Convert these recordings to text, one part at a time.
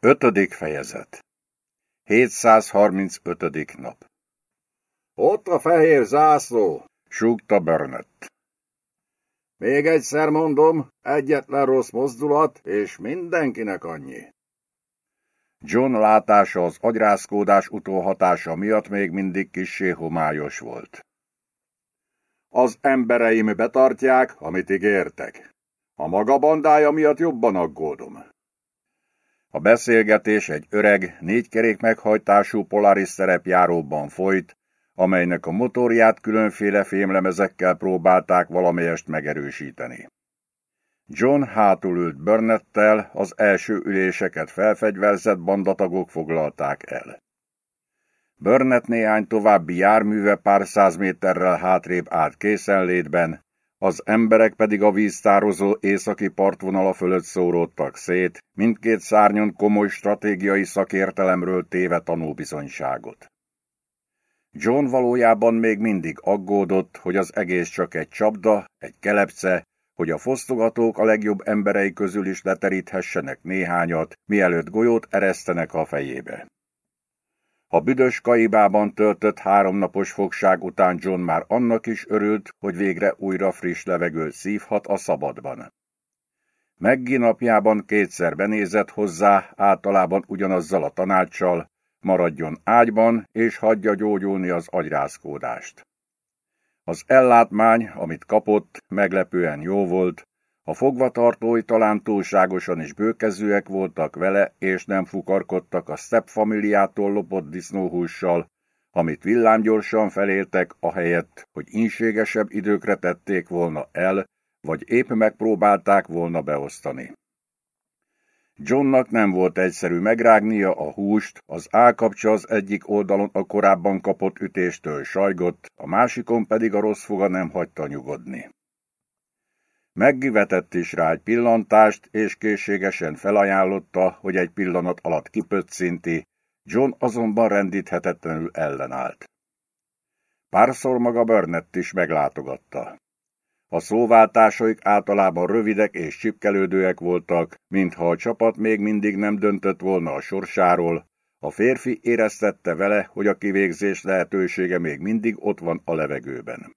Ötödik fejezet 735. nap Ott a fehér zászló, súgta Burnett. Még egyszer mondom, egyetlen rossz mozdulat, és mindenkinek annyi. John látása az agyrázkódás utóhatása miatt még mindig kissé homályos volt. Az embereim betartják, amit ígértek. A maga bandája miatt jobban aggódom. A beszélgetés egy öreg, négykerék meghajtású Polaris szerepjáróban folyt, amelynek a motorját különféle fémlemezekkel próbálták valamelyest megerősíteni. John hátul ült Burnetttel, az első üléseket felfegyverzett bandatagok foglalták el. Burnett néhány további járműve pár száz méterrel hátrébb állt készenlétben, az emberek pedig a víztározó északi partvonala fölött szóródtak szét, mindkét szárnyon komoly stratégiai szakértelemről téve tanúbizonyságot. John valójában még mindig aggódott, hogy az egész csak egy csapda, egy kelepce, hogy a fosztogatók a legjobb emberei közül is leteríthessenek néhányat, mielőtt golyót eresztenek a fejébe. A büdös kaibában töltött háromnapos fogság után John már annak is örült, hogy végre újra friss levegőt szívhat a szabadban. Meggi napjában kétszer benézett hozzá, általában ugyanazzal a tanácssal, maradjon ágyban, és hagyja gyógyulni az agyrázkódást. Az ellátmány, amit kapott, meglepően jó volt, a fogvatartói talán túlságosan is bőkezőek voltak vele, és nem fukarkodtak a familiától lopott disznóhússal, amit villámgyorsan feléltek, ahelyett, hogy inségesebb időkre tették volna el, vagy épp megpróbálták volna beosztani. Johnnak nem volt egyszerű megrágnia a húst, az állkapcsa az egyik oldalon a korábban kapott ütéstől sajgott, a másikon pedig a rossz foga nem hagyta nyugodni. Meggivetett is rá egy pillantást, és készségesen felajánlotta, hogy egy pillanat alatt kipöccinti, John azonban rendíthetetlenül ellenállt. Párszor maga Burnett is meglátogatta. A szóváltásaik általában rövidek és csipkelődőek voltak, mintha a csapat még mindig nem döntött volna a sorsáról, a férfi éreztette vele, hogy a kivégzés lehetősége még mindig ott van a levegőben.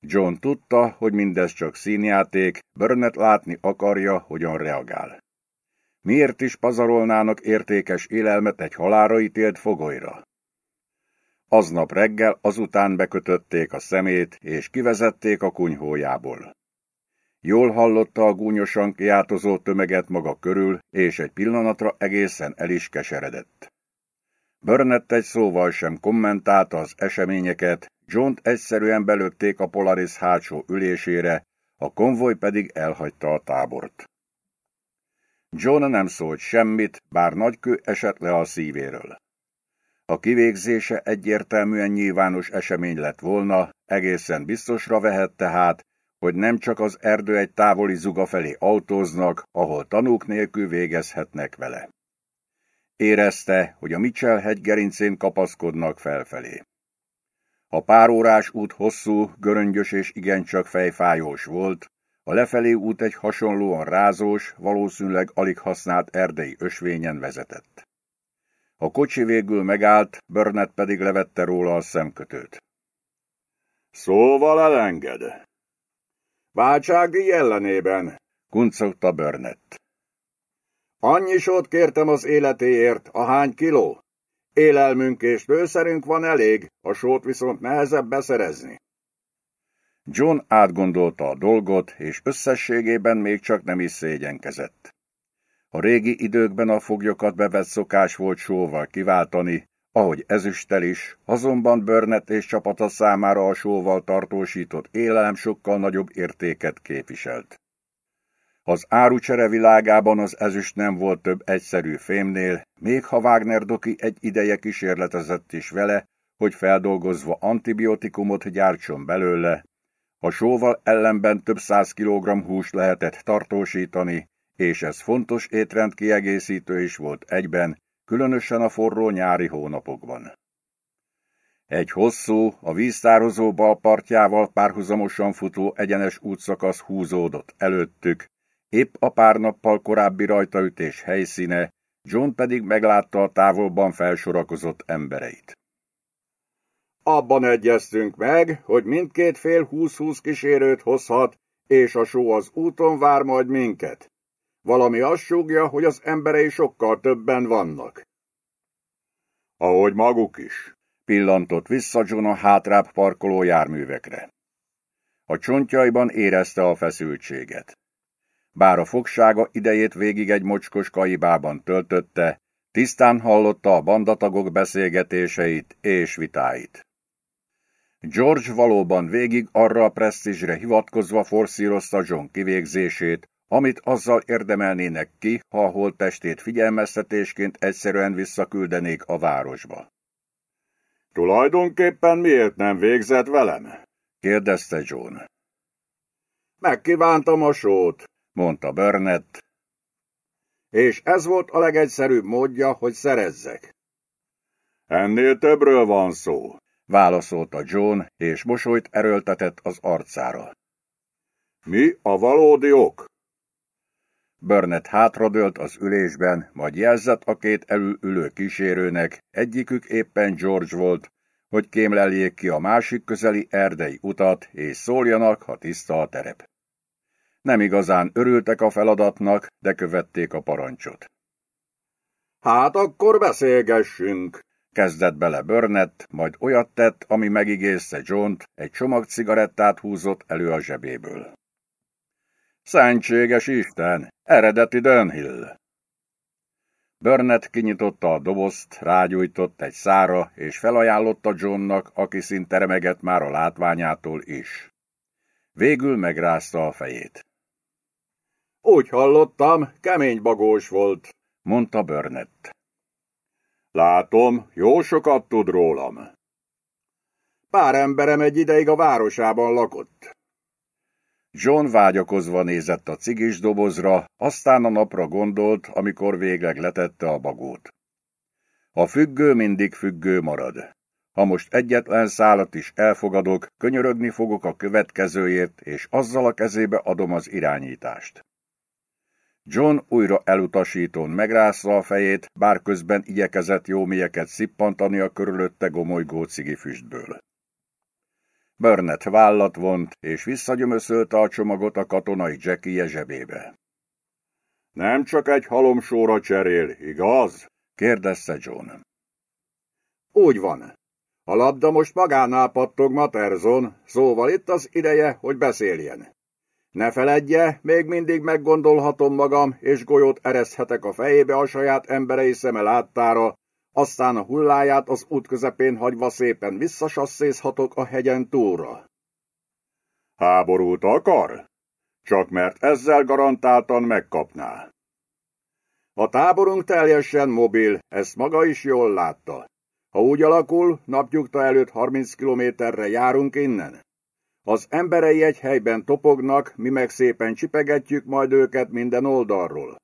John tudta, hogy mindez csak színjáték, Burnett látni akarja, hogyan reagál. Miért is pazarolnának értékes élelmet egy halára ítélt fogolyra? Aznap reggel azután bekötötték a szemét, és kivezették a kunyhójából. Jól hallotta a gúnyosan kiáltozó tömeget maga körül, és egy pillanatra egészen el is keseredett. Burnett egy szóval sem kommentálta az eseményeket, john egyszerűen belőtték a Polaris hátsó ülésére, a konvoj pedig elhagyta a tábort. John nem szólt semmit, bár nagy kő esett le a szívéről. A kivégzése egyértelműen nyilvános esemény lett volna, egészen biztosra vehette hát, hogy nem csak az erdő egy távoli zuga felé autóznak, ahol tanúk nélkül végezhetnek vele. Érezte, hogy a Mitchell hegy gerincén kapaszkodnak felfelé. A párórás út hosszú, göröngyös és igencsak fejfájós volt, a lefelé út egy hasonlóan rázós, valószínűleg alig használt erdei ösvényen vezetett. A kocsi végül megállt, Burnett pedig levette róla a szemkötőt. Szóval elenged. Váltságdíj ellenében, kuncogta Burnett. Annyi sót kértem az életéért, a hány kiló? Élelmünk és lőszerünk van elég, a sót viszont nehezebb beszerezni. John átgondolta a dolgot, és összességében még csak nem is szégyenkezett. A régi időkben a foglyokat bevett szokás volt sóval kiváltani, ahogy ezüsttel is, azonban Burnett és csapata számára a sóval tartósított élelem sokkal nagyobb értéket képviselt. Az árucsere világában az ezüst nem volt több egyszerű fémnél, még ha Wagner Doki egy ideje kísérletezett is vele, hogy feldolgozva antibiotikumot gyártson belőle. A sóval ellenben több száz kilogramm húst lehetett tartósítani, és ez fontos étrend kiegészítő is volt egyben, különösen a forró nyári hónapokban. Egy hosszú, a víztározó bal partjával párhuzamosan futó egyenes útszakasz húzódott előttük, épp a pár nappal korábbi rajtaütés helyszíne, John pedig meglátta a távolban felsorakozott embereit. Abban egyeztünk meg, hogy mindkét fél húsz-húsz kísérőt hozhat, és a só az úton vár majd minket. Valami azt súgja, hogy az emberei sokkal többen vannak. Ahogy maguk is, pillantott vissza John a hátrább parkoló járművekre. A csontjaiban érezte a feszültséget. Bár a fogsága idejét végig egy mocskos kaibában töltötte, tisztán hallotta a bandatagok beszélgetéseit és vitáit. George valóban végig arra a presztízsre hivatkozva forszírozta John kivégzését, amit azzal érdemelnének ki, ha a holttestét figyelmeztetésként egyszerűen visszaküldenék a városba. Tulajdonképpen miért nem végzett velem? kérdezte John. Megkívántam a sót, mondta Burnett. És ez volt a legegyszerűbb módja, hogy szerezzek. Ennél többről van szó, válaszolta John, és mosolyt erőltetett az arcára. Mi a valódi ok? Burnett hátradőlt az ülésben, majd jelzett a két elülülő kísérőnek, egyikük éppen George volt, hogy kémleljék ki a másik közeli erdei utat, és szóljanak, ha tiszta a terep. Nem igazán örültek a feladatnak, de követték a parancsot. Hát akkor beszélgessünk, kezdett bele Burnett, majd olyat tett, ami megigézte john egy csomag cigarettát húzott elő a zsebéből. Szentséges Isten, eredeti Dunhill! Burnett kinyitotta a dobozt, rágyújtott egy szára, és felajánlotta Johnnak, aki szinte remegett már a látványától is. Végül megrázta a fejét. Úgy hallottam, kemény bagós volt, mondta Burnett. Látom, jó sokat tud rólam. Pár emberem egy ideig a városában lakott. John vágyakozva nézett a cigis dobozra, aztán a napra gondolt, amikor végleg letette a bagót. A függő mindig függő marad. Ha most egyetlen szálat is elfogadok, könyörögni fogok a következőért, és azzal a kezébe adom az irányítást. John újra elutasítón megrázta a fejét, bár közben igyekezett jó mélyeket szippantani a körülötte gomolygó füstből. Burnett vállat vont, és visszagyömöszölte a csomagot a katonai Jackie zsebébe. Nem csak egy halomsóra cserél, igaz? kérdezte John. Úgy van. A labda most magánál pattog Materzon, szóval itt az ideje, hogy beszéljen. Ne feledje, még mindig meggondolhatom magam, és golyót ereszhetek a fejébe a saját emberei szeme láttára, aztán a hulláját az út közepén hagyva szépen visszasasszézhatok a hegyen túlra. Háborút akar? Csak mert ezzel garantáltan megkapná. A táborunk teljesen mobil, ezt maga is jól látta. Ha úgy alakul, napnyugta előtt 30 kilométerre járunk innen. Az emberei egy helyben topognak, mi meg szépen csipegetjük majd őket minden oldalról.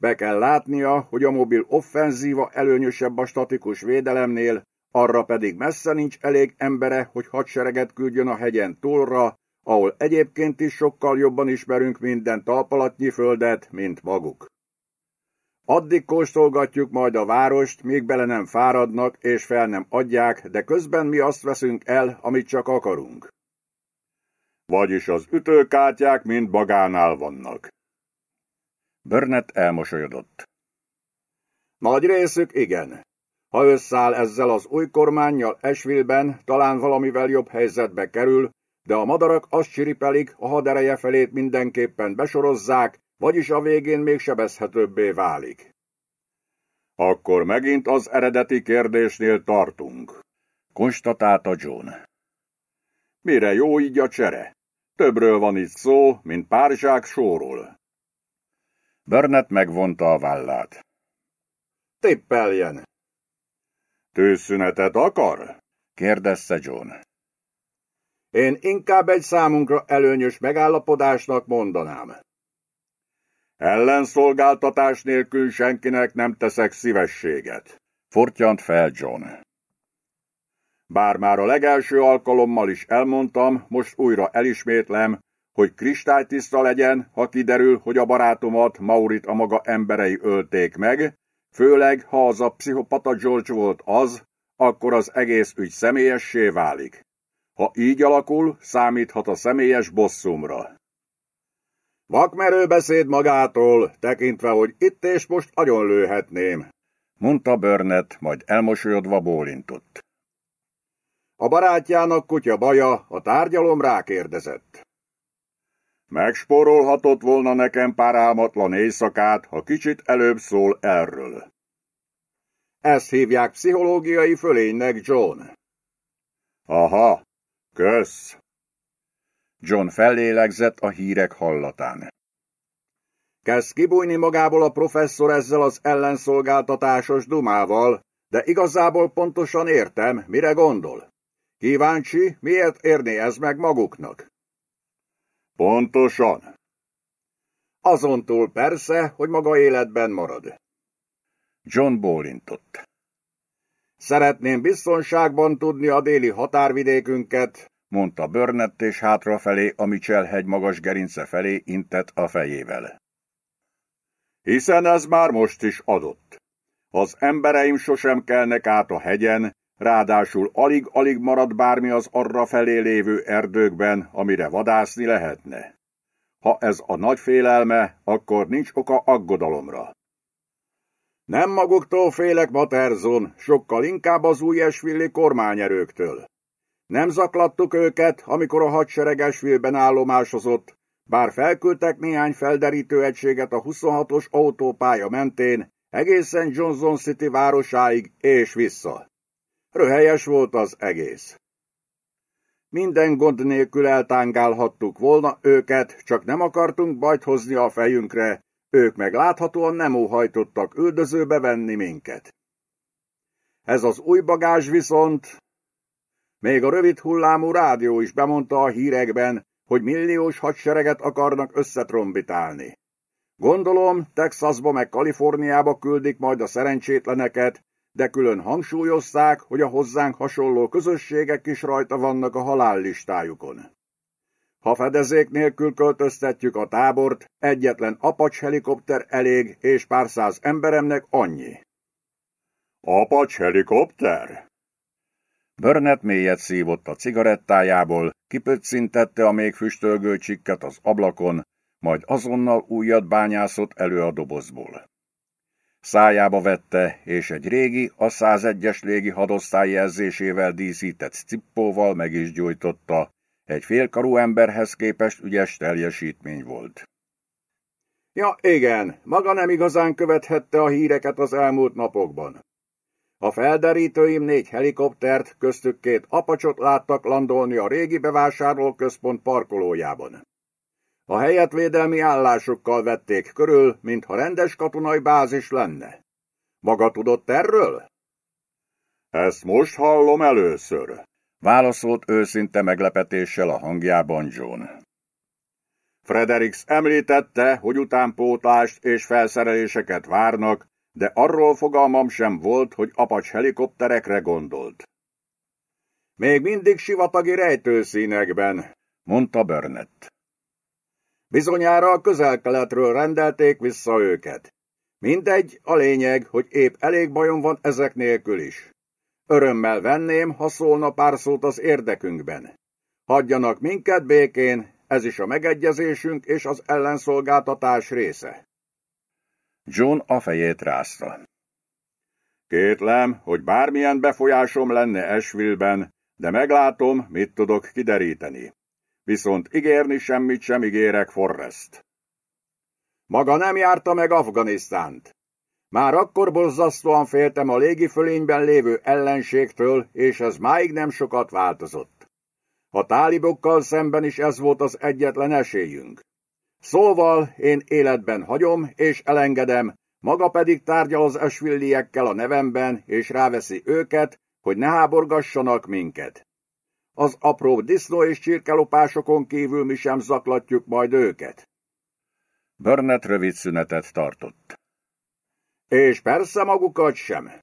Be kell látnia, hogy a mobil offenzíva előnyösebb a statikus védelemnél, arra pedig messze nincs elég embere, hogy hadsereget küldjön a hegyen túlra, ahol egyébként is sokkal jobban ismerünk minden talpalatnyi földet, mint maguk. Addig kóstolgatjuk majd a várost, míg bele nem fáradnak és fel nem adják, de közben mi azt veszünk el, amit csak akarunk. Vagyis az ütőkártyák mind bagánál vannak. Burnett elmosolyodott. Nagy részük igen. Ha összeáll ezzel az új kormányjal Esvilben, talán valamivel jobb helyzetbe kerül, de a madarak azt csiripelik, a hadereje felét mindenképpen besorozzák, vagyis a végén még sebezhetőbbé válik. Akkor megint az eredeti kérdésnél tartunk, konstatálta John. Mire jó így a csere? Többről van itt szó, mint pár zsák sóról. Burnett megvonta a vállát. Tippeljen! Tőszünetet akar? kérdezte John. Én inkább egy számunkra előnyös megállapodásnak mondanám. Ellenszolgáltatás nélkül senkinek nem teszek szívességet, fortyant fel John. Bár már a legelső alkalommal is elmondtam, most újra elismétlem, hogy kristálytiszta legyen, ha kiderül, hogy a barátomat Maurit a maga emberei ölték meg, Főleg, ha az a pszichopata George volt az, akkor az egész ügy személyessé válik. Ha így alakul, számíthat a személyes bosszumra. Vakmerő beszéd magától, tekintve, hogy itt és most agyon lőhetném, mondta Burnett, majd elmosolyodva bólintott. A barátjának kutya baja, a tárgyalom rákérdezett. Megspórolhatott volna nekem pár álmatlan éjszakát, ha kicsit előbb szól erről. Ezt hívják pszichológiai fölénynek, John. Aha, kösz. John fellélegzett a hírek hallatán. Kezd kibújni magából a professzor ezzel az ellenszolgáltatásos dumával, de igazából pontosan értem, mire gondol. Kíváncsi, miért érné ez meg maguknak? Pontosan. Azon túl persze, hogy maga életben marad. John bólintott. Szeretném biztonságban tudni a déli határvidékünket, mondta Burnett és hátrafelé a Mitchell hegy magas gerince felé intett a fejével. Hiszen ez már most is adott. Az embereim sosem kelnek át a hegyen, ráadásul alig-alig marad bármi az arra felé lévő erdőkben, amire vadászni lehetne. Ha ez a nagy félelme, akkor nincs oka aggodalomra. Nem maguktól félek, Materzon, sokkal inkább az új esvilli kormányerőktől. Nem zaklattuk őket, amikor a hadsereg esvillben állomásozott, bár felküldtek néhány felderítő egységet a 26-os autópálya mentén, egészen Johnson City városáig és vissza. Röhelyes volt az egész. Minden gond nélkül eltángálhattuk volna őket, csak nem akartunk bajt hozni a fejünkre, ők meg láthatóan nem óhajtottak üldözőbe venni minket. Ez az új bagázs viszont... Még a rövid hullámú rádió is bemondta a hírekben, hogy milliós hadsereget akarnak összetrombitálni. Gondolom, Texasba meg Kaliforniába küldik majd a szerencsétleneket, de külön hangsúlyozták, hogy a hozzánk hasonló közösségek is rajta vannak a halállistájukon. Ha fedezék nélkül költöztetjük a tábort, egyetlen apacs helikopter elég, és pár száz emberemnek annyi. Apacs helikopter? Burnett mélyet szívott a cigarettájából, kipöccintette a még füstölgő csikket az ablakon, majd azonnal újat bányászott elő a dobozból. Szájába vette, és egy régi, a 101-es légi hadosztály jelzésével díszített cippóval meg is gyújtotta, egy félkarú emberhez képest ügyes teljesítmény volt. Ja, igen, maga nem igazán követhette a híreket az elmúlt napokban. A felderítőim négy helikoptert, köztük két apacsot láttak landolni a régi bevásárlóközpont parkolójában. A helyet védelmi állásokkal vették körül, mintha rendes katonai bázis lenne. Maga tudott erről? Ezt most hallom először, válaszolt őszinte meglepetéssel a hangjában John. Fredericks említette, hogy utánpótlást és felszereléseket várnak, de arról fogalmam sem volt, hogy apacs helikopterekre gondolt. Még mindig sivatagi rejtőszínekben, mondta Burnett. Bizonyára a közel-keletről rendelték vissza őket. Mindegy, a lényeg, hogy épp elég bajom van ezek nélkül is. Örömmel venném, ha szólna pár szót az érdekünkben. Hagyjanak minket békén, ez is a megegyezésünk és az ellenszolgáltatás része. John a fejét rázta. Kétlem, hogy bármilyen befolyásom lenne Esville-ben, de meglátom, mit tudok kideríteni. Viszont ígérni semmit sem ígérek, Forrest. Maga nem járta meg Afganisztánt. Már akkor borzasztóan féltem a légifölényben lévő ellenségtől, és ez máig nem sokat változott. A tálibokkal szemben is ez volt az egyetlen esélyünk. Szóval én életben hagyom és elengedem, maga pedig tárgyal az esvilliekkel a nevemben, és ráveszi őket, hogy ne háborgassanak minket. Az apró disznó és csirkelopásokon kívül mi sem zaklatjuk majd őket. Burnett rövid szünetet tartott. És persze magukat sem.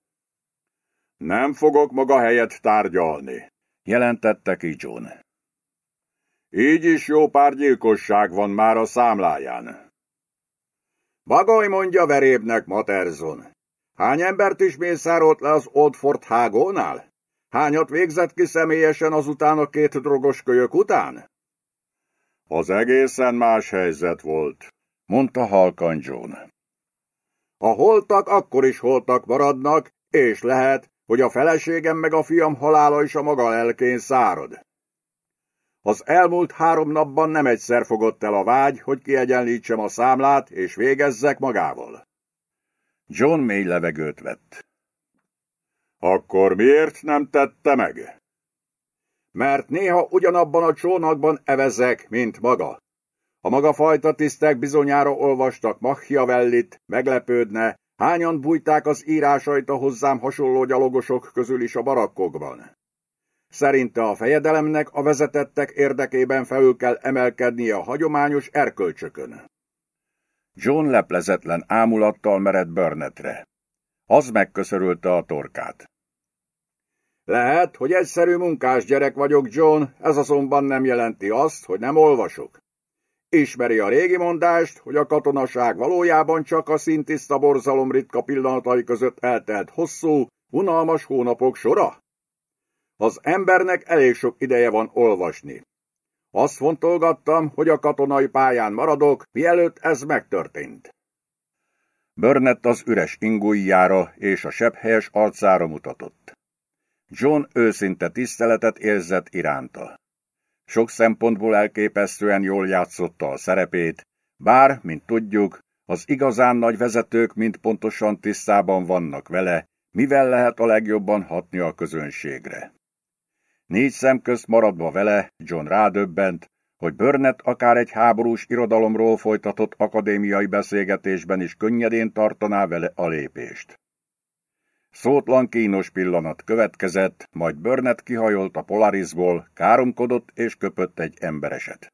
Nem fogok maga helyet tárgyalni, jelentette ki John. Így is jó pár gyilkosság van már a számláján. Bagaj mondja verébnek, Materzon. Hány embert is mészárolt le az Old Fort hágónál? Hányat végzett ki személyesen azután a két drogos kölyök után? Az egészen más helyzet volt, mondta halkan John. A holtak akkor is holtak maradnak, és lehet, hogy a feleségem meg a fiam halála is a maga lelkén szárad. Az elmúlt három napban nem egyszer fogott el a vágy, hogy kiegyenlítsem a számlát, és végezzek magával. John mély levegőt vett. Akkor miért nem tette meg? Mert néha ugyanabban a csónakban evezek, mint maga. A maga fajta tisztek bizonyára olvastak Machiavellit, meglepődne, hányan bújták az írásait a hozzám hasonló gyalogosok közül is a barakkokban. Szerinte a fejedelemnek a vezetettek érdekében felül kell emelkednie a hagyományos erkölcsökön. John leplezetlen ámulattal mered Burnettre. Az megköszörülte a torkát. Lehet, hogy egyszerű munkás gyerek vagyok, John, ez azonban nem jelenti azt, hogy nem olvasok. Ismeri a régi mondást, hogy a katonaság valójában csak a szintiszta borzalom ritka pillanatai között eltelt hosszú, unalmas hónapok sora? Az embernek elég sok ideje van olvasni. Azt fontolgattam, hogy a katonai pályán maradok, mielőtt ez megtörtént. Burnett az üres ingújjára és a sebhelyes arcára mutatott. John őszinte tiszteletet érzett iránta. Sok szempontból elképesztően jól játszotta a szerepét, bár, mint tudjuk, az igazán nagy vezetők mind pontosan tisztában vannak vele, mivel lehet a legjobban hatni a közönségre. Négy szem közt maradva vele, John rádöbbent, hogy Burnett akár egy háborús irodalomról folytatott akadémiai beszélgetésben is könnyedén tartaná vele a lépést. Szótlan kínos pillanat következett, majd Burnett kihajolt a Polarisból, káromkodott és köpött egy embereset.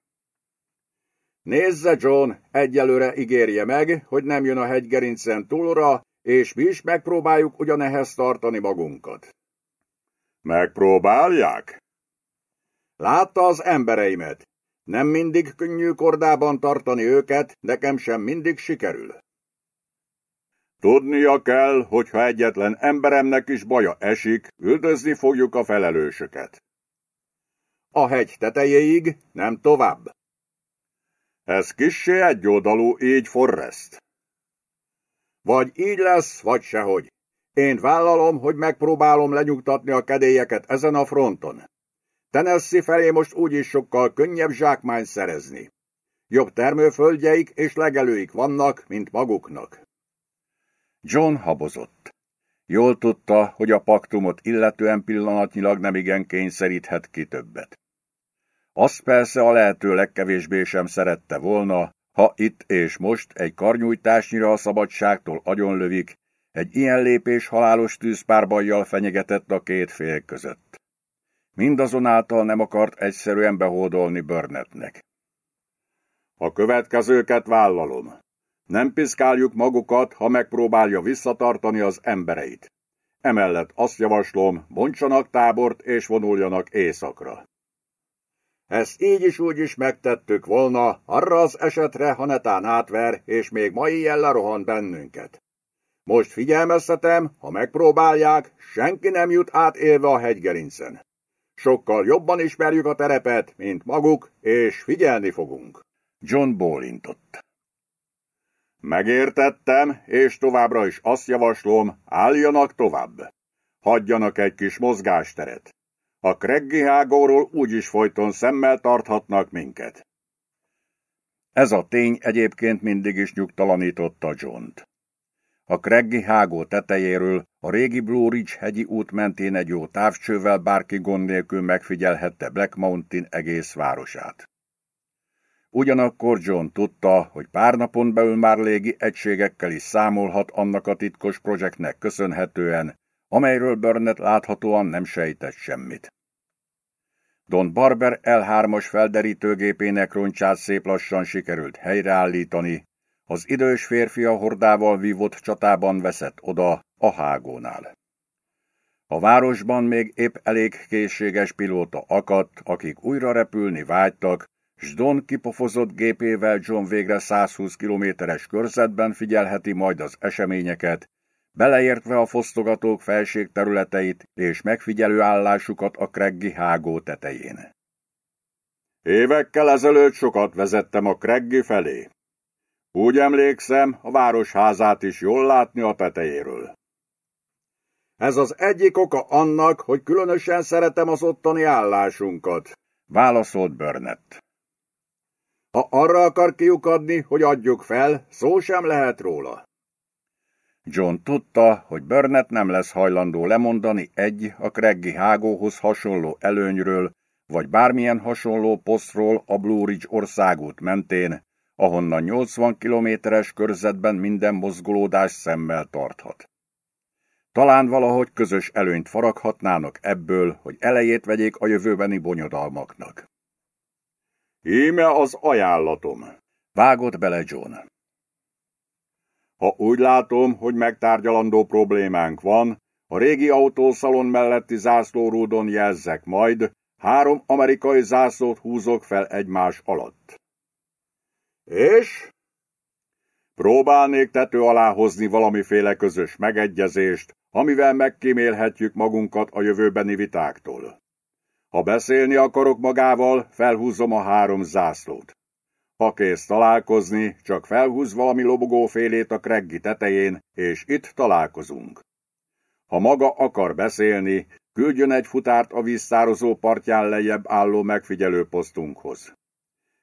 Nézze, John, egyelőre ígérje meg, hogy nem jön a hegygerincen túlra, és mi is megpróbáljuk ugyanehez tartani magunkat. Megpróbálják? Látta az embereimet. Nem mindig könnyű kordában tartani őket, nekem sem mindig sikerül. Tudnia kell, hogy ha egyetlen emberemnek is baja esik, üldözni fogjuk a felelősöket. A hegy tetejéig, nem tovább. Ez kissé egyoldalú, így Forrest. Vagy így lesz, vagy sehogy. Én vállalom, hogy megpróbálom lenyugtatni a kedélyeket ezen a fronton. Tennessee felé most úgyis sokkal könnyebb zsákmány szerezni. Jobb termőföldjeik és legelőik vannak, mint maguknak. John habozott. Jól tudta, hogy a paktumot illetően pillanatnyilag nemigen kényszeríthet ki többet. Azt persze a lehető legkevésbé sem szerette volna, ha itt és most egy karnyújtásnyira a szabadságtól agyonlövik, egy ilyen lépés halálos tűzpárbajjal fenyegetett a két fél között. Mindazonáltal nem akart egyszerűen behódolni Burnettnek. A következőket vállalom. Nem piszkáljuk magukat, ha megpróbálja visszatartani az embereit. Emellett azt javaslom, bontsanak tábort és vonuljanak éjszakra. Ezt így is úgy is megtettük volna, arra az esetre, ha netán átver, és még mai jelle rohan bennünket. Most figyelmeztetem, ha megpróbálják, senki nem jut át élve a hegygerincen. Sokkal jobban ismerjük a terepet, mint maguk, és figyelni fogunk. John bólintott. Megértettem, és továbbra is azt javaslom, álljanak tovább. Hagyjanak egy kis mozgásteret. A Kreggi hágóról úgyis folyton szemmel tarthatnak minket. Ez a tény egyébként mindig is nyugtalanította John-t. A Kreggi hágó tetejéről a régi Blue Ridge hegyi út mentén egy jó távcsővel bárki gond nélkül megfigyelhette Black Mountain egész városát. Ugyanakkor John tudta, hogy pár napon belül már légi egységekkel is számolhat annak a titkos projektnek köszönhetően, amelyről Burnett láthatóan nem sejtett semmit. Don Barber L3-as felderítőgépének roncsát szép lassan sikerült helyreállítani, az idős férfi a hordával vívott csatában veszett oda, a hágónál. A városban még épp elég készséges pilóta akadt, akik újra repülni vágytak, s Don kipofozott gépével John végre 120 kilométeres körzetben figyelheti majd az eseményeket, beleértve a fosztogatók felségterületeit és megfigyelő állásukat a Kreggi hágó tetején. Évekkel ezelőtt sokat vezettem a Kreggi felé. Úgy emlékszem, a városházát is jól látni a tetejéről. Ez az egyik oka annak, hogy különösen szeretem az ottani állásunkat, válaszolt Burnett. Ha arra akar kiukadni, hogy adjuk fel, szó sem lehet róla. John tudta, hogy Burnett nem lesz hajlandó lemondani egy a Kreggi hágóhoz hasonló előnyről, vagy bármilyen hasonló posztról a Blue Ridge országút mentén, ahonnan 80 kilométeres körzetben minden mozgolódás szemmel tarthat. Talán valahogy közös előnyt faraghatnának ebből, hogy elejét vegyék a jövőbeni bonyodalmaknak. Íme az ajánlatom. Vágott bele John. Ha úgy látom, hogy megtárgyalandó problémánk van, a régi autószalon melletti zászlórúdon jelzek majd, három amerikai zászlót húzok fel egymás alatt. És? Próbálnék tető alá hozni valamiféle közös megegyezést, amivel megkímélhetjük magunkat a jövőbeni vitáktól. Ha beszélni akarok magával, felhúzom a három zászlót. Ha kész találkozni, csak felhúz valami lobogófélét a kreggi tetején, és itt találkozunk. Ha maga akar beszélni, küldjön egy futárt a vízszározó partján lejjebb álló megfigyelő posztunkhoz.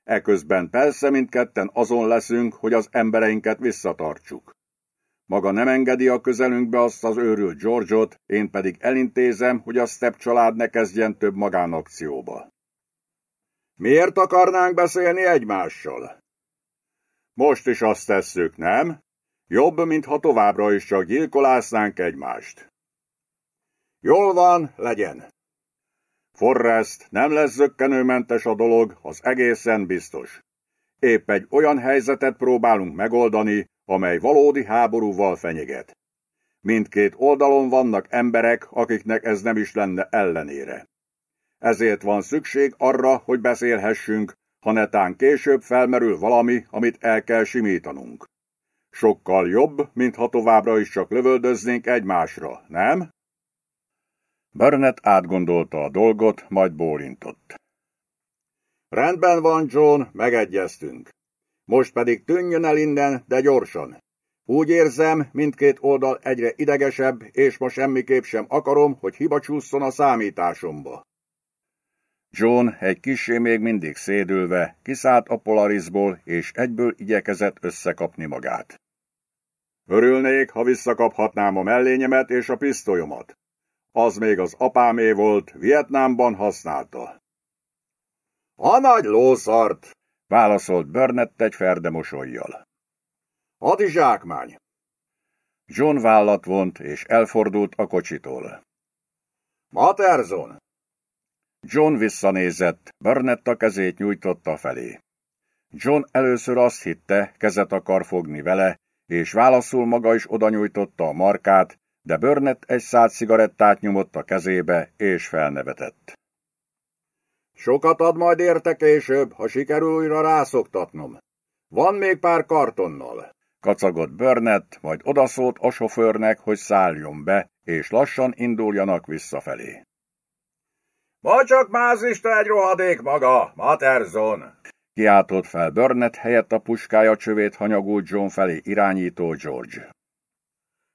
Eközben persze mindketten azon leszünk, hogy az embereinket visszatartsuk. Maga nem engedi a közelünkbe azt az őrült Georgeot, én pedig elintézem, hogy a Step család ne kezdjen több magánakcióba. Miért akarnánk beszélni egymással? Most is azt tesszük, nem? Jobb, mintha továbbra is csak gyilkolásznánk egymást. Jól van, legyen. Forrest, nem lesz zöggenőmentes a dolog, az egészen biztos. Épp egy olyan helyzetet próbálunk megoldani, amely valódi háborúval fenyeget. Mindkét oldalon vannak emberek, akiknek ez nem is lenne ellenére. Ezért van szükség arra, hogy beszélhessünk, ha netán később felmerül valami, amit el kell simítanunk. Sokkal jobb, mint ha továbbra is csak lövöldöznénk egymásra, nem? Burnett átgondolta a dolgot, majd bólintott. Rendben van, John, megegyeztünk. Most pedig tűnjön el innen, de gyorsan. Úgy érzem, mindkét oldal egyre idegesebb, és ma semmiképp sem akarom, hogy hiba csúszson a számításomba. John egy kisé még mindig szédülve kiszállt a Polarisból, és egyből igyekezett összekapni magát. Örülnék, ha visszakaphatnám a mellényemet és a pisztolyomat. Az még az apámé volt, Vietnámban használta. A nagy lószart! válaszolt Burnett egy ferde mosolyjal. Hadizsákmány! John vállat vont, és elfordult a kocsitól. Materson! John visszanézett, Burnett a kezét nyújtotta felé. John először azt hitte, kezet akar fogni vele, és válaszul maga is oda nyújtotta a markát, de Burnett egy száz cigarettát nyomott a kezébe, és felnevetett. Sokat ad majd érte később, ha sikerül újra rászoktatnom. Van még pár kartonnal. Kacagott Burnett, majd odaszólt a sofőrnek, hogy szálljon be, és lassan induljanak visszafelé. Ma csak mázista egy rohadék maga, Materson! Kiáltott fel Burnett helyett a puskája csövét hanyagú John felé irányító George.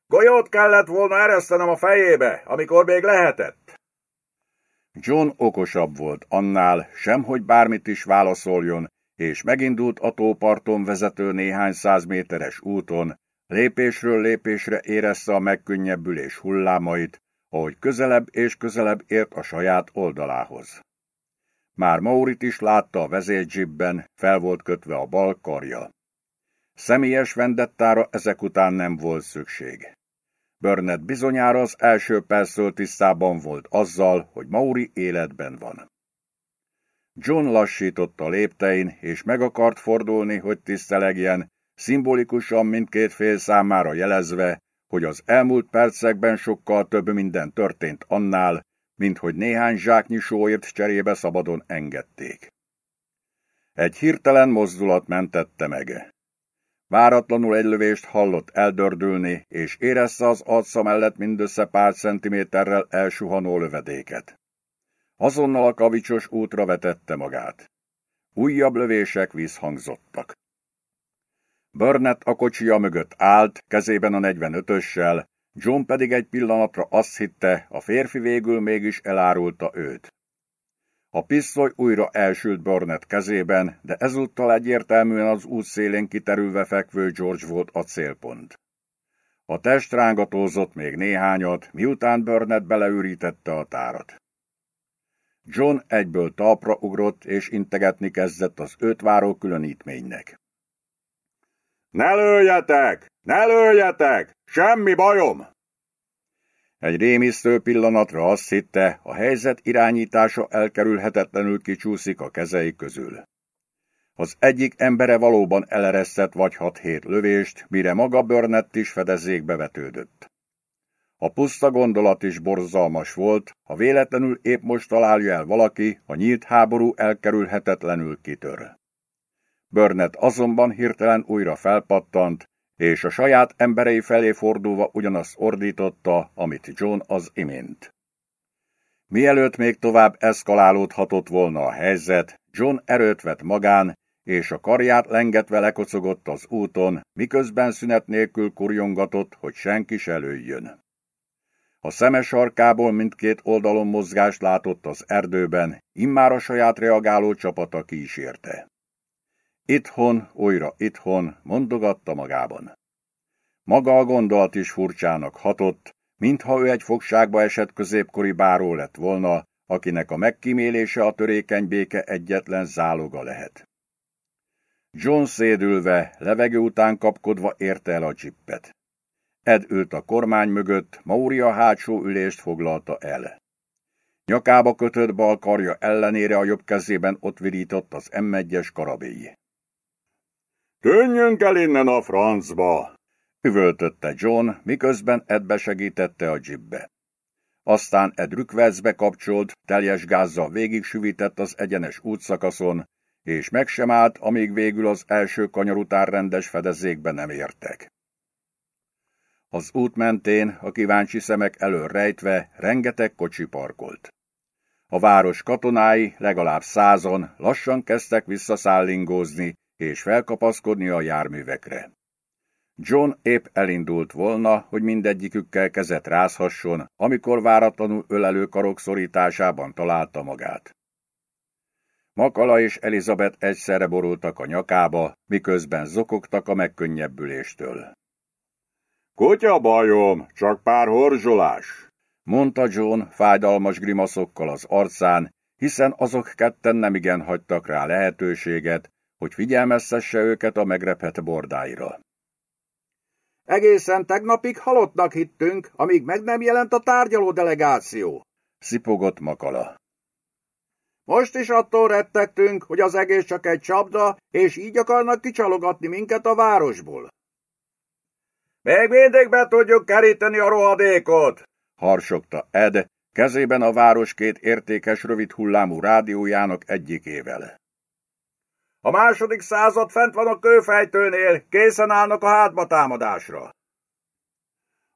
Golyót kellett volna eresztenem a fejébe, amikor még lehetett. John okosabb volt annál, sem hogy bármit is válaszoljon, és megindult a tóparton vezető néhány száz méteres úton, lépésről lépésre érezte a megkönnyebbülés hullámait, ahogy közelebb és közelebb ért a saját oldalához. Már Maurit is látta a vezérdzsibben, fel volt kötve a bal karja. Személyes vendettára ezek után nem volt szükség. Burnett bizonyára az első percről tisztában volt azzal, hogy Mauri életben van. John lassított a léptein, és meg akart fordulni, hogy tisztelegjen, szimbolikusan mindkét fél számára jelezve, hogy az elmúlt percekben sokkal több minden történt annál, mint hogy néhány zsáknyi sóért cserébe szabadon engedték. Egy hirtelen mozdulat mentette meg. Váratlanul egy lövést hallott eldördülni, és érezte az arca mellett mindössze pár centiméterrel elsuhanó lövedéket. Azonnal a kavicsos útra vetette magát. Újabb lövések vízhangzottak. Burnett a kocsia mögött állt, kezében a 45-össel, John pedig egy pillanatra azt hitte, a férfi végül mégis elárulta őt. A pisztoly újra elsült Burnett kezében, de ezúttal egyértelműen az út szélén kiterülve fekvő George volt a célpont. A test rángatózott még néhányat, miután Burnett beleürítette a tárat. John egyből talpra ugrott, és integetni kezdett az öt váró különítménynek. Ne lőjetek! Ne lőjetek! Semmi bajom! Egy rémisztő pillanatra azt hitte, a helyzet irányítása elkerülhetetlenül kicsúszik a kezei közül. Az egyik embere valóban eleresztett vagy hat-hét lövést, mire maga Burnett is fedezékbe vetődött. A puszta gondolat is borzalmas volt, ha véletlenül épp most találja el valaki, a nyílt háború elkerülhetetlenül kitör. Burnett azonban hirtelen újra felpattant, és a saját emberei felé fordulva ugyanazt ordította, amit John az imént. Mielőtt még tovább eszkalálódhatott volna a helyzet, John erőt vett magán, és a karját lengetve lekocogott az úton, miközben szünet nélkül kurjongatott, hogy senki se lőjjön. A szemes sarkából mindkét oldalon mozgást látott az erdőben, immár a saját reagáló csapata kísérte. Itthon, újra itthon, mondogatta magában. Maga a gondolat is furcsának hatott, mintha ő egy fogságba esett középkori báró lett volna, akinek a megkímélése a törékeny béke egyetlen záloga lehet. John szédülve, levegő után kapkodva érte el a csippet. Ed ült a kormány mögött, Mauri a hátsó ülést foglalta el. Nyakába kötött bal karja ellenére a jobb kezében ott virított az M1-es karabély. Tűnjünk el innen a francba! üvöltötte John, miközben Ed besegítette a dzsibbe. Aztán Ed rükvecbe kapcsolt, teljes gázzal végig süvített az egyenes útszakaszon, és meg sem állt, amíg végül az első kanyar után rendes fedezékbe nem értek. Az út mentén, a kíváncsi szemek elől rejtve, rengeteg kocsi parkolt. A város katonái, legalább százon, lassan kezdtek visszaszállingózni, és felkapaszkodni a járművekre. John épp elindult volna, hogy mindegyikükkel kezet rázhasson, amikor váratlanul ölelő karok szorításában találta magát. Makala és Elizabeth egyszerre borultak a nyakába, miközben zokogtak a megkönnyebbüléstől. Kutya bajom, csak pár horzsolás, mondta John fájdalmas grimaszokkal az arcán, hiszen azok ketten nemigen hagytak rá lehetőséget, hogy figyelmeztesse őket a megrepett bordáira. Egészen tegnapig halottnak hittünk, amíg meg nem jelent a tárgyaló delegáció, szipogott Makala. Most is attól rettegtünk, hogy az egész csak egy csapda, és így akarnak kicsalogatni minket a városból. Még mindig be tudjuk keríteni a rohadékot, harsogta Ed, kezében a város két értékes rövid hullámú rádiójának egyikével. A második század fent van a kőfejtőnél, készen állnak a hátba támadásra.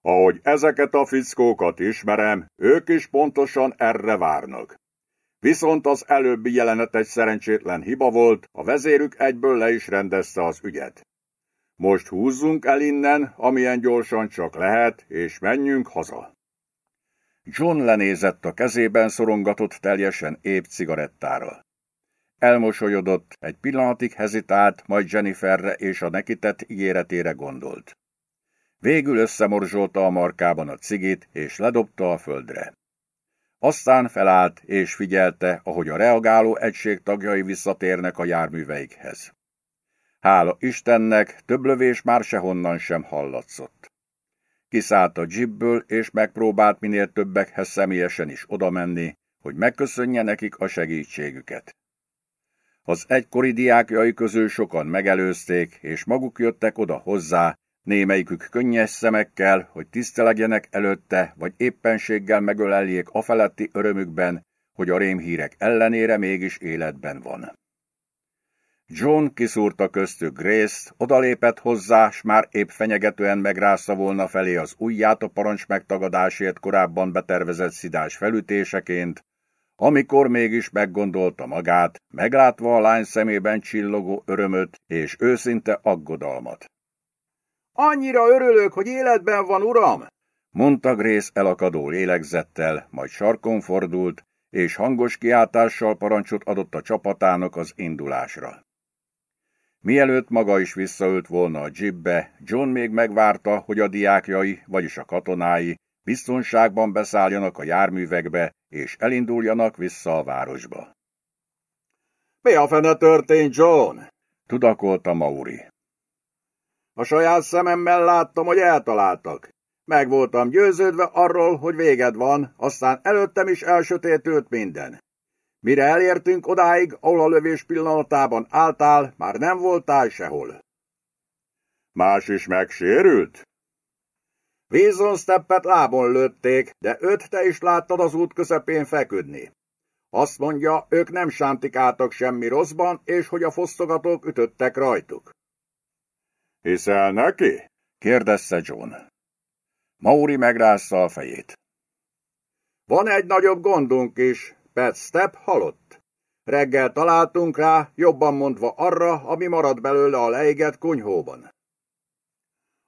Ahogy ezeket a fickókat ismerem, ők is pontosan erre várnak. Viszont az előbbi jelenet egy szerencsétlen hiba volt, a vezérük egyből le is rendezte az ügyet. Most húzzunk el innen, amilyen gyorsan csak lehet, és menjünk haza. John lenézett a kezében szorongatott teljesen épp cigarettára. Elmosolyodott, egy pillanatig hezitált, majd Jenniferre és a nekitett ígéretére gondolt. Végül összemorzsolta a markában a cigit, és ledobta a földre. Aztán felállt, és figyelte, ahogy a reagáló egység tagjai visszatérnek a járműveikhez. Hála Istennek, több lövés már sehonnan sem hallatszott. Kiszállt a dzsibből, és megpróbált minél többekhez személyesen is odamenni, hogy megköszönje nekik a segítségüket. Az egykori diákjai közül sokan megelőzték, és maguk jöttek oda hozzá, némelyikük könnyes szemekkel, hogy tisztelegjenek előtte, vagy éppenséggel megöleljék feletti örömükben, hogy a rémhírek ellenére mégis életben van. John kiszúrta köztük Grace-t, odalépett hozzá, s már épp fenyegetően megrázta volna felé az ujját a parancs megtagadásért korábban betervezett szidás felütéseként, amikor mégis meggondolta magát, meglátva a lány szemében csillogó örömöt és őszinte aggodalmat. Annyira örülök, hogy életben van, uram! mondta Grész elakadó lélegzettel, majd sarkon fordult, és hangos kiáltással parancsot adott a csapatának az indulásra. Mielőtt maga is visszaült volna a dzsibbe, John még megvárta, hogy a diákjai, vagyis a katonái biztonságban beszálljanak a járművekbe, és elinduljanak vissza a városba. Mi a fene történt, John? tudakolta Mauri. A saját szememmel láttam, hogy eltaláltak. Meg voltam győződve arról, hogy véged van, aztán előttem is elsötétült minden. Mire elértünk odáig, ahol a lövés pillanatában álltál, már nem voltál sehol. Más is megsérült? Wilson Steppet lábon lőtték, de őt te is láttad az út közepén feküdni. Azt mondja, ők nem sántikáltak semmi rosszban, és hogy a fosztogatók ütöttek rajtuk. Hiszel neki? kérdezte John. Mauri megrázta a fejét. Van egy nagyobb gondunk is, Pet Step halott. Reggel találtunk rá, jobban mondva arra, ami maradt belőle a leégett kunyhóban.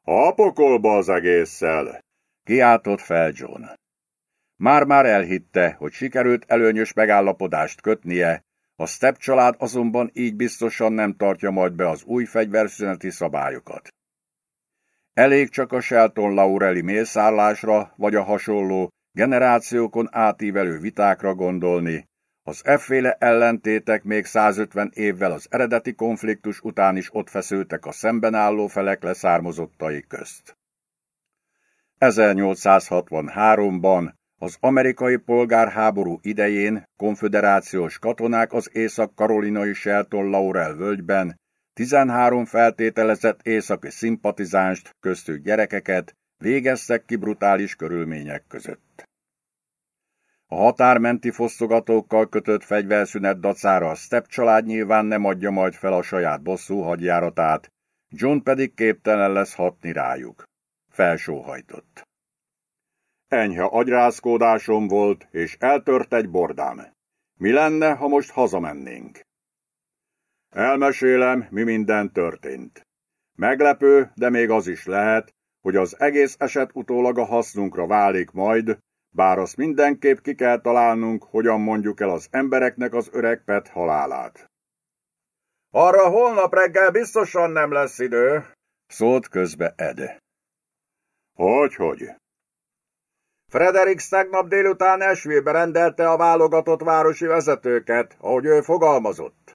A pokolba az egésszel, kiáltott fel John. Már-már elhitte, hogy sikerült előnyös megállapodást kötnie, a Step család azonban így biztosan nem tartja majd be az új fegyverszüneti szabályokat. Elég csak a Shelton Laureli mészállásra, vagy a hasonló, generációkon átívelő vitákra gondolni, az efféle ellentétek még 150 évvel az eredeti konfliktus után is ott feszültek a szemben álló felek leszármazottai közt. 1863-ban az amerikai polgárháború idején konföderációs katonák az észak-karolinai Shelton Laurel völgyben 13 feltételezett északi szimpatizánst, köztük gyerekeket végeztek ki brutális körülmények között. A határmenti fosztogatókkal kötött fegyverszünet dacára a Step család nyilván nem adja majd fel a saját bosszú hadjáratát, John pedig képtelen lesz hatni rájuk. Felsóhajtott. Enyhe agyrázkódásom volt, és eltört egy bordám. Mi lenne, ha most hazamennénk? Elmesélem, mi minden történt. Meglepő, de még az is lehet, hogy az egész eset utólag a hasznunkra válik majd, bár azt mindenképp ki kell találnunk, hogyan mondjuk el az embereknek az öreg Pet halálát. Arra holnap reggel biztosan nem lesz idő, szólt közbe Ed. Hogy-hogy? Fredericks tegnap délután esvébe rendelte a válogatott városi vezetőket, ahogy ő fogalmazott.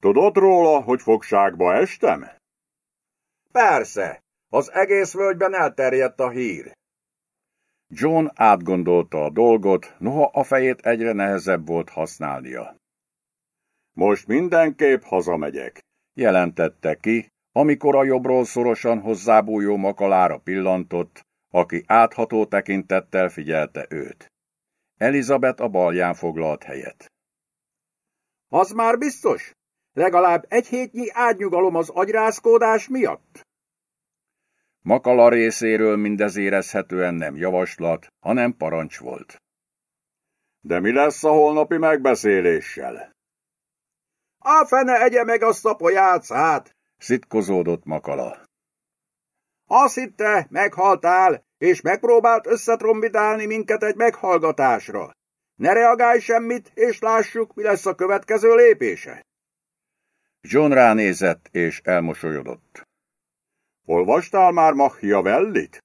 Tudod róla, hogy fogságba estem? Persze, az egész völgyben elterjedt a hír. John átgondolta a dolgot, noha a fejét egyre nehezebb volt használnia. Most mindenképp hazamegyek, jelentette ki, amikor a jobbról szorosan hozzábújó makalára pillantott, aki átható tekintettel figyelte őt. Elizabeth a balján foglalt helyet. Az már biztos? Legalább egy hétnyi átnyugalom az agyrázkódás miatt? Makala részéről mindez érezhetően nem javaslat, hanem parancs volt. De mi lesz a holnapi megbeszéléssel? A fene egye meg azt a pojácát! szitkozódott Makala. Azt hitte, meghaltál, és megpróbált összetrombitálni minket egy meghallgatásra. Ne reagálj semmit, és lássuk, mi lesz a következő lépése. John ránézett, és elmosolyodott. Olvastál már Machiavellit?